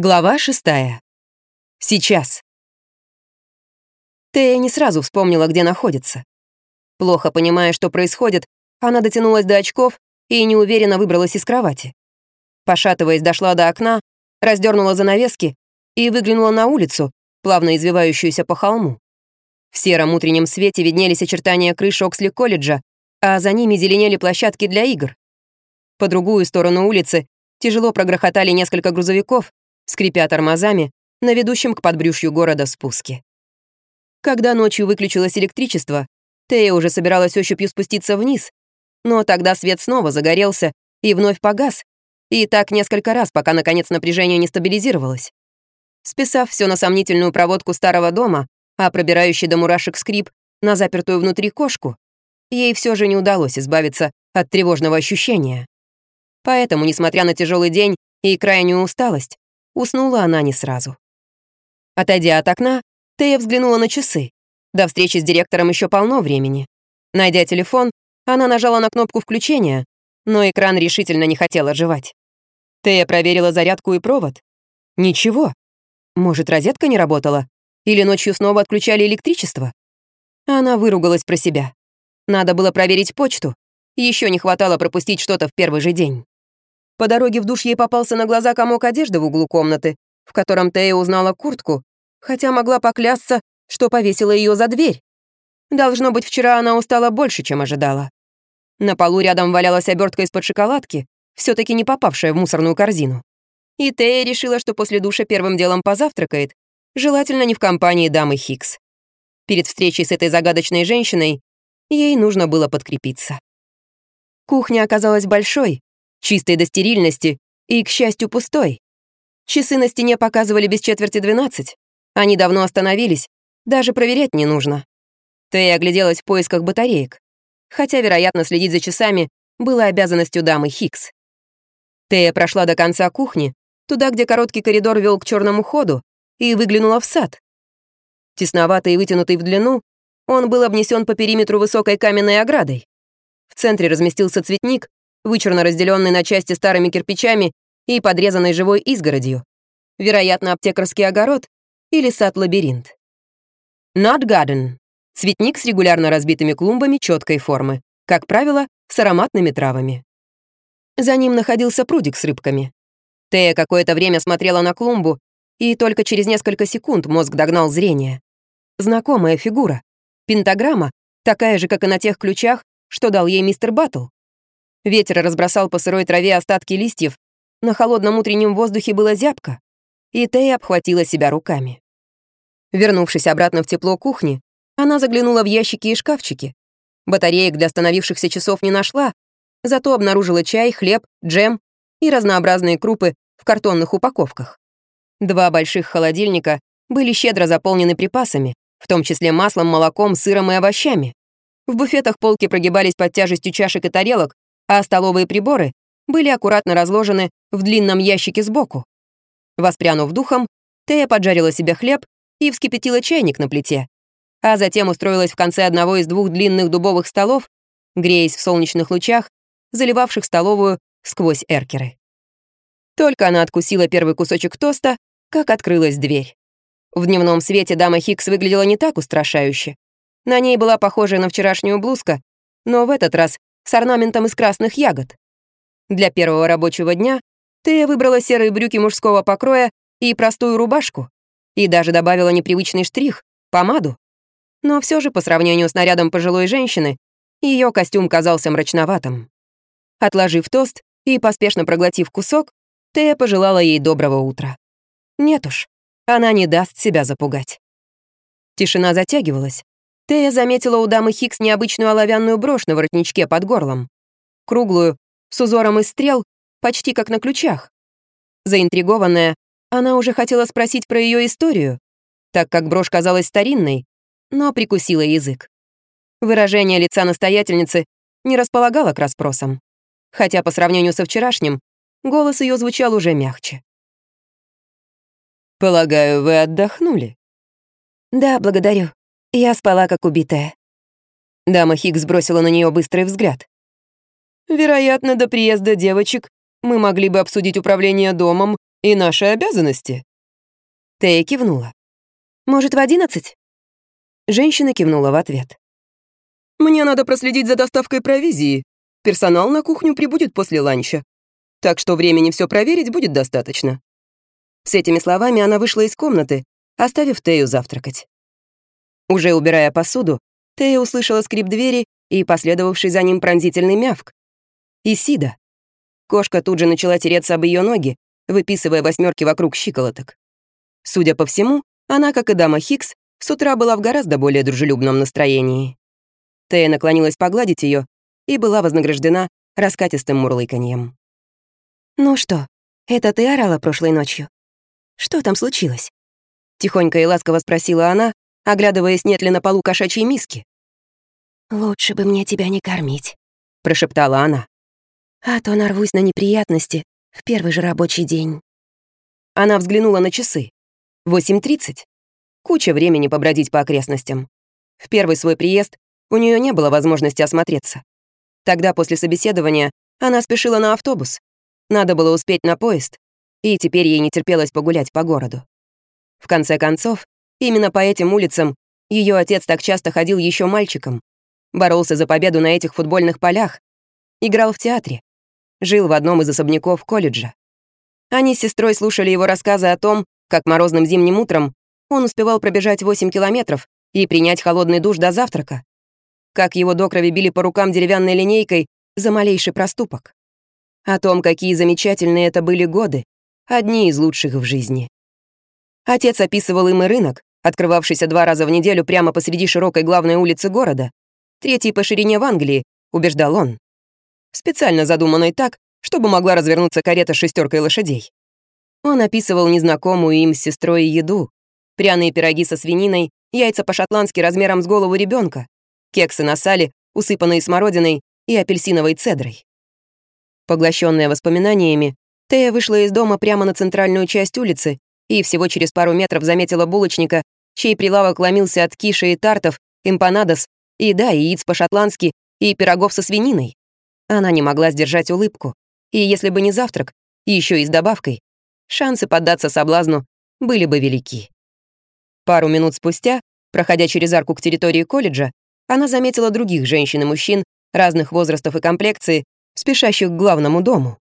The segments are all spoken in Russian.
Глава шестая. Сейчас. Тея не сразу вспомнила, где находится. Плохо понимая, что происходит, она дотянулась до очков и неуверенно выбралась из кровати. Пошатываясь, дошла до окна, раздернула занавески и выглянула на улицу, плавно извивающуюся по холму. В сером утреннем свете виднелись очертания крыши Оксли-колледжа, а за ними зеленели площадки для игр. По другую сторону улицы тяжело прогрохотали несколько грузовиков, скрипя тормозами на ведущем к подбрюшью города спуске. Когда ночью выключилось электричество, Тея уже собиралась ощупью спуститься вниз, но тогда свет снова загорелся и вновь погас, и так несколько раз, пока, наконец, напряжение не стабилизировалось. Списав все на сомнительную проводку старого дома, а пробирающий до мурашек скрип на запертую внутри кошку, ей все же не удалось избавиться от тревожного ощущения. Поэтому, несмотря на тяжелый день и крайнюю усталость, Уснула она не сразу. Отойдя от окна, Тея взглянула на часы. До встречи с директором еще полно времени. Найдя телефон, она нажала на кнопку включения, но экран решительно не хотел оживать. Тея проверила зарядку и провод. Ничего. Может, розетка не работала? Или ночью снова отключали электричество? Она выругалась про себя. Надо было проверить почту. Еще не хватало пропустить что-то в первый же день. По дороге в душ ей попался на глаза комок одежды в углу комнаты, в котором Тея узнала куртку, хотя могла поклясться, что повесила ее за дверь. Должно быть, вчера она устала больше, чем ожидала. На полу рядом валялась обертка из-под шоколадки, все таки не попавшая в мусорную корзину. И Тея решила, что после душа первым делом позавтракает, желательно не в компании дамы Хикс. Перед встречей с этой загадочной женщиной ей нужно было подкрепиться. Кухня оказалась большой, чистой до стерильности и, к счастью, пустой. Часы на стене показывали без четверти двенадцать. Они давно остановились, даже проверять не нужно. Тея огляделась в поисках батареек, хотя, вероятно, следить за часами было обязанностью дамы Хикс. Тея прошла до конца кухни, туда, где короткий коридор вел к черному ходу, и выглянула в сад. Тесноватый и вытянутый в длину, он был обнесен по периметру высокой каменной оградой. В центре разместился цветник, вычурно разделенный на части старыми кирпичами и подрезанной живой изгородью. Вероятно, аптекарский огород или сад-лабиринт. Not garden. Цветник с регулярно разбитыми клумбами четкой формы, как правило, с ароматными травами. За ним находился прудик с рыбками. Тея какое-то время смотрела на клумбу, и только через несколько секунд мозг догнал зрение. Знакомая фигура. Пентаграмма, такая же, как и на тех ключах, что дал ей мистер Баттл. Ветер разбросал по сырой траве остатки листьев, на холодном утреннем воздухе было зябко, и Тея обхватила себя руками. Вернувшись обратно в тепло кухни, она заглянула в ящики и шкафчики. Батареек для остановившихся часов не нашла, зато обнаружила чай, хлеб, джем и разнообразные крупы в картонных упаковках. Два больших холодильника были щедро заполнены припасами, в том числе маслом, молоком, сыром и овощами. В буфетах полки прогибались под тяжестью чашек и тарелок, а столовые приборы были аккуратно разложены в длинном ящике сбоку. Воспрянув духом, Тея поджарила себе хлеб и вскипятила чайник на плите, а затем устроилась в конце одного из двух длинных дубовых столов, греясь в солнечных лучах, заливавших столовую сквозь эркеры. Только она откусила первый кусочек тоста, как открылась дверь. В дневном свете дама Хикс выглядела не так устрашающе. На ней была похожая на вчерашнюю блузка, но в этот раз с орнаментом из красных ягод. Для первого рабочего дня Тея выбрала серые брюки мужского покроя и простую рубашку, и даже добавила непривычный штрих — помаду. Но все же, по сравнению с нарядом пожилой женщины, ее костюм казался мрачноватым. Отложив тост и поспешно проглотив кусок, Тея пожелала ей доброго утра. Нет уж, она не даст себя запугать. Тишина затягивалась, Тея заметила у дамы Хикс необычную оловянную брошь на воротничке под горлом. Круглую, с узором из стрел, почти как на ключах. Заинтригованная, она уже хотела спросить про ее историю, так как брошь казалась старинной, но прикусила язык. Выражение лица настоятельницы не располагало к расспросам, хотя по сравнению со вчерашним голос ее звучал уже мягче. «Полагаю, вы отдохнули?» «Да, благодарю», я спала, как убитая. Дама Хиггс бросила на нее быстрый взгляд. «Вероятно, до приезда девочек мы могли бы обсудить управление домом И наши обязанности». Тея кивнула. «Может, в одиннадцать?» Женщина кивнула в ответ. «Мне надо проследить за доставкой провизии. Персонал на кухню прибудет после ланча. Так что времени все проверить будет достаточно». С этими словами она вышла из комнаты, оставив Тею завтракать. Уже убирая посуду, Тея услышала скрип двери и последовавший за ним пронзительный мявк. Исида. Кошка тут же начала тереться об ее ноги, выписывая восьмерки вокруг щиколоток. Судя по всему, она, как и дама Хикс, с утра была в гораздо более дружелюбном настроении. Тея наклонилась погладить ее и была вознаграждена раскатистым мурлыканьем. «Ну что, это ты орала прошлой ночью? Что там случилось?» Тихонько и ласково спросила она, оглядываясь, нет ли на полу кошачьей миски. «Лучше бы мне тебя не кормить», — прошептала она. «А то нарвусь на неприятности в первый же рабочий день». Она взглянула на часы. 8.30. Куча времени побродить по окрестностям. В первый свой приезд у нее не было возможности осмотреться. Тогда, после собеседования, она спешила на автобус. Надо было успеть на поезд, и теперь ей не терпелось погулять по городу. В конце концов, именно по этим улицам ее отец так часто ходил еще мальчиком, боролся за победу на этих футбольных полях, играл в театре, жил в одном из особняков колледжа. Они с сестрой слушали его рассказы о том, как морозным зимним утром он успевал пробежать 8 километров и принять холодный душ до завтрака, как его до крови били по рукам деревянной линейкой за малейший проступок. О том, какие замечательные это были годы, одни из лучших в жизни. Отец описывал им и рынок, открывавшийся два раза в неделю прямо посреди широкой главной улицы города, третий по ширине в Англии, убеждал он. Специально задуманной так, чтобы могла развернуться карета с шестеркой лошадей. Он описывал незнакомую им с сестрой еду, пряные пироги со свининой, яйца по-шотландски размером с голову ребенка, кексы на сале, усыпанные смородиной и апельсиновой цедрой. Поглощенная воспоминаниями, Тея вышла из дома прямо на центральную часть улицы и всего через пару метров заметила булочника, чей прилавок ломился от киши и тартов, эмпанадос и, да, яиц по-шотландски и пирогов со свининой. Она не могла сдержать улыбку. И если бы не завтрак, еще и с добавкой, шансы поддаться соблазну были бы велики. Пару минут спустя, проходя через арку к территории колледжа, она заметила других женщин и мужчин разных возрастов и комплекции, спешащих к главному дому.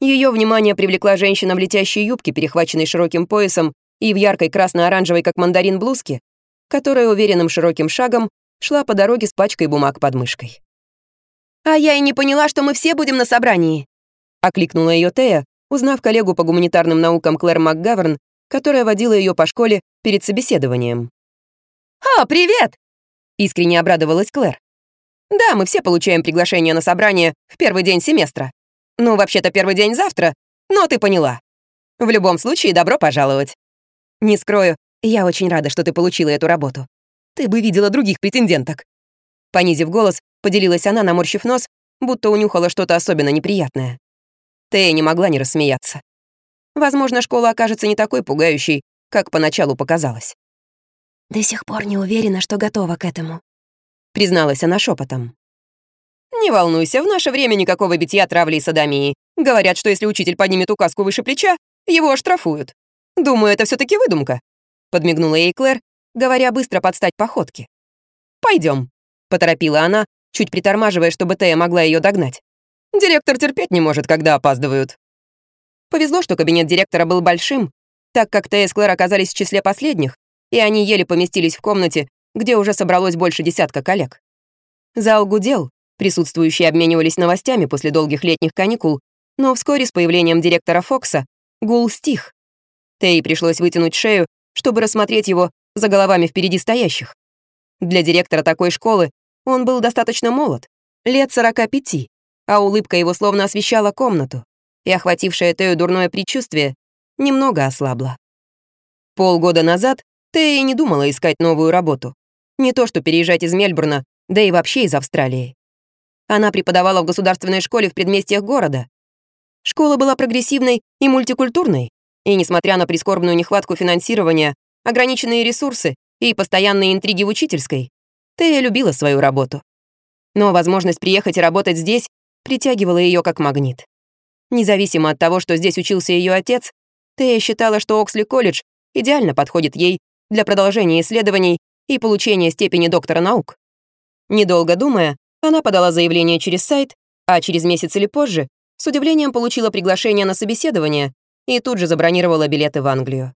Ее внимание привлекла женщина в летящей юбке, перехваченной широким поясом и в яркой красно-оранжевой, как мандарин, блузке, которая уверенным широким шагом шла по дороге с пачкой бумаг под мышкой. «А я и не поняла, что мы все будем на собрании», — окликнула ее Тея, узнав коллегу по гуманитарным наукам Клэр МакГаверн, которая водила ее по школе перед собеседованием. «О, привет!» — искренне обрадовалась Клэр. «Да, мы все получаем приглашение на собрание в первый день семестра. Ну, вообще-то первый день завтра, но ты поняла. В любом случае, добро пожаловать. Не скрою, я очень рада, что ты получила эту работу. Ты бы видела других претенденток. Понизив голос, поделилась она, наморщив нос, будто унюхала что-то особенно неприятное. Тея не могла не рассмеяться. Возможно, школа окажется не такой пугающей, как поначалу показалось. «До сих пор не уверена, что готова к этому», — призналась она шепотом. «Не волнуйся, в наше время никакого битья, травли и садомии. Говорят, что если учитель поднимет указку выше плеча, его оштрафуют. Думаю, это все таки выдумка», — подмигнула ей Клэр, говоря быстро подстать походке. Пойдем, поторопила она, чуть притормаживая, чтобы Тея могла ее догнать. «Директор терпеть не может, когда опаздывают». Повезло, что кабинет директора был большим, так как Тея с Клэр оказались в числе последних, и они еле поместились в комнате, где уже собралось больше десятка коллег. Зал гудел, Присутствующие обменивались новостями после долгих летних каникул, но вскоре с появлением директора Фокса гул стих. Тей пришлось вытянуть шею, чтобы рассмотреть его за головами впереди стоящих. Для директора такой школы он был достаточно молод, лет 45, а улыбка его словно освещала комнату, и охватившее Тею дурное предчувствие немного ослабло. Полгода назад Тея не думала искать новую работу. Не то что переезжать из Мельбурна, да и вообще из Австралии. Она преподавала в государственной школе в предместьях города. Школа была прогрессивной и мультикультурной, и, несмотря на прискорбную нехватку финансирования, ограниченные ресурсы и постоянные интриги в учительской, Тея любила свою работу. Но возможность приехать и работать здесь притягивала ее как магнит. Независимо от того, что здесь учился ее отец, Тея считала, что Оксли-колледж идеально подходит ей для продолжения исследований и получения степени доктора наук. Недолго думая, она подала заявление через сайт, а через месяц или позже с удивлением получила приглашение на собеседование и тут же забронировала билеты в Англию.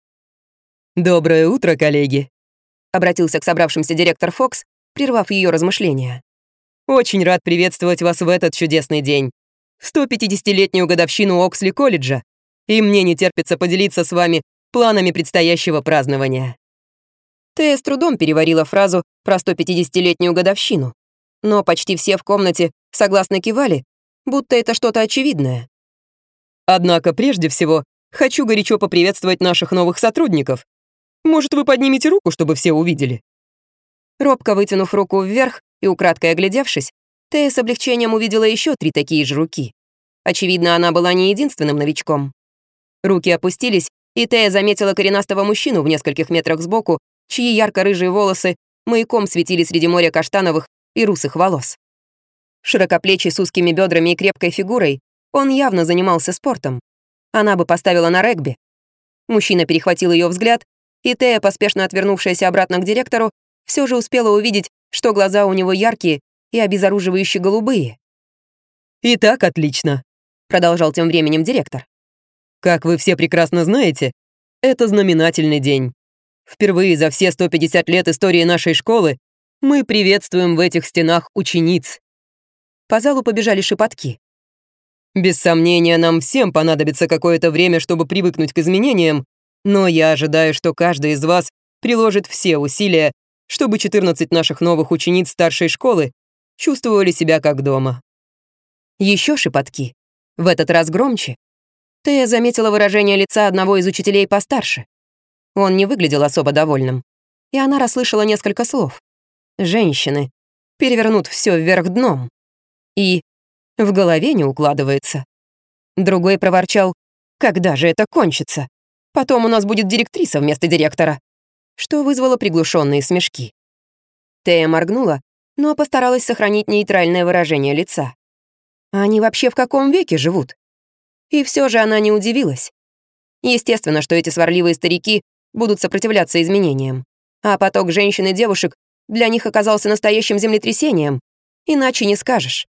«Доброе утро, коллеги», — обратился к собравшимся директор Фокс, прервав ее размышления. «Очень рад приветствовать вас в этот чудесный день, в 150-летнюю годовщину Оксли-колледжа, и мне не терпится поделиться с вами планами предстоящего празднования». Тея с трудом переварила фразу про 150-летнюю годовщину, но почти все в комнате согласно кивали, будто это что-то очевидное. Однако прежде всего хочу горячо поприветствовать наших новых сотрудников. Может, вы поднимете руку, чтобы все увидели?» Робко вытянув руку вверх и украдкой оглядевшись, Тея с облегчением увидела еще три такие же руки. Очевидно, она была не единственным новичком. Руки опустились, и Тея заметила коренастого мужчину в нескольких метрах сбоку, чьи ярко-рыжие волосы маяком светили среди моря каштановых и русых волос. Широкоплечий с узкими бедрами и крепкой фигурой, он явно занимался спортом. Она бы поставила на регби. Мужчина перехватил ее взгляд, и Тея, поспешно отвернувшаяся обратно к директору, все же успела увидеть, что глаза у него яркие и обезоруживающе голубые. «Итак, отлично», — продолжал тем временем директор. «Как вы все прекрасно знаете, это знаменательный день. Впервые за все 150 лет истории нашей школы мы приветствуем в этих стенах учениц». По залу побежали шепотки. Без сомнения, нам всем понадобится какое-то время, чтобы привыкнуть к изменениям, но я ожидаю, что каждый из вас приложит все усилия, чтобы 14 наших новых учениц старшей школы чувствовали себя как дома. Еще шепотки. В этот раз громче. Тея заметила выражение лица одного из учителей постарше. Он не выглядел особо довольным. И она расслышала несколько слов. «Женщины перевернут все вверх дном». И «в голове не укладывается». Другой проворчал «Когда же это кончится? Потом у нас будет директриса вместо директора» что вызвало приглушенные смешки. Тея моргнула, но постаралась сохранить нейтральное выражение лица. Они вообще в каком веке живут? И все же она не удивилась. Естественно, что эти сварливые старики будут сопротивляться изменениям, а поток женщин и девушек для них оказался настоящим землетрясением, иначе не скажешь.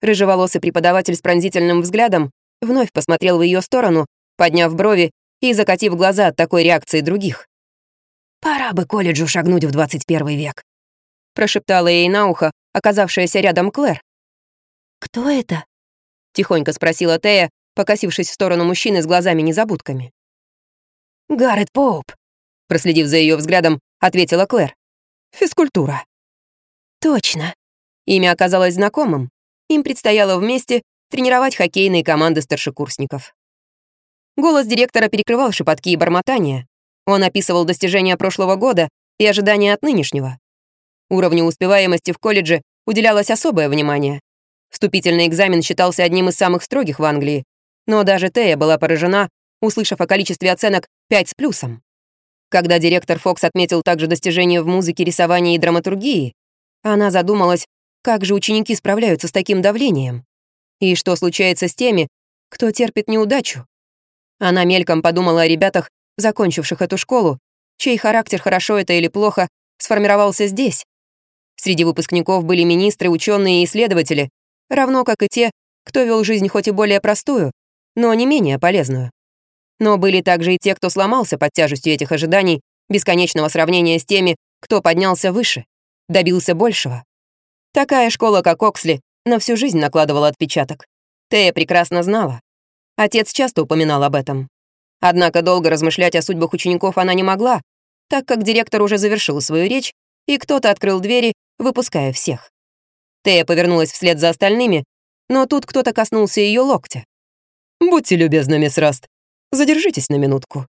Рыжеволосый преподаватель с пронзительным взглядом вновь посмотрел в ее сторону, подняв брови и закатив глаза от такой реакции других. «Пора бы колледжу шагнуть в 21 век», — прошептала ей на ухо оказавшаяся рядом Клэр. «Кто это?» — тихонько спросила Тея, покосившись в сторону мужчины с глазами-незабудками. «Гаррет Поуп», — проследив за ее взглядом, ответила Клэр. «Физкультура». «Точно». Имя оказалось знакомым. Им предстояло вместе тренировать хоккейные команды старшекурсников. Голос директора перекрывал шепотки и бормотания, он описывал достижения прошлого года и ожидания от нынешнего. Уровню успеваемости в колледже уделялось особое внимание. Вступительный экзамен считался одним из самых строгих в Англии, но даже Тея была поражена, услышав о количестве оценок 5 с плюсом. Когда директор Фокс отметил также достижения в музыке, рисовании и драматургии, она задумалась, как же ученики справляются с таким давлением? И что случается с теми, кто терпит неудачу? Она мельком подумала о ребятах, закончивших эту школу, чей характер, хорошо это или плохо, сформировался здесь. Среди выпускников были министры, ученые и исследователи, равно как и те, кто вел жизнь хоть и более простую, но не менее полезную. Но были также и те, кто сломался под тяжестью этих ожиданий, бесконечного сравнения с теми, кто поднялся выше, добился большего. Такая школа, как Оксли, на всю жизнь накладывала отпечаток. Тея прекрасно знала. Отец часто упоминал об этом. Однако долго размышлять о судьбах учеников она не могла, так как директор уже завершил свою речь, и кто-то открыл двери, выпуская всех. Тея повернулась вслед за остальными, но тут кто-то коснулся ее локтя. «Будьте любезны, мисс Раст, задержитесь на минутку».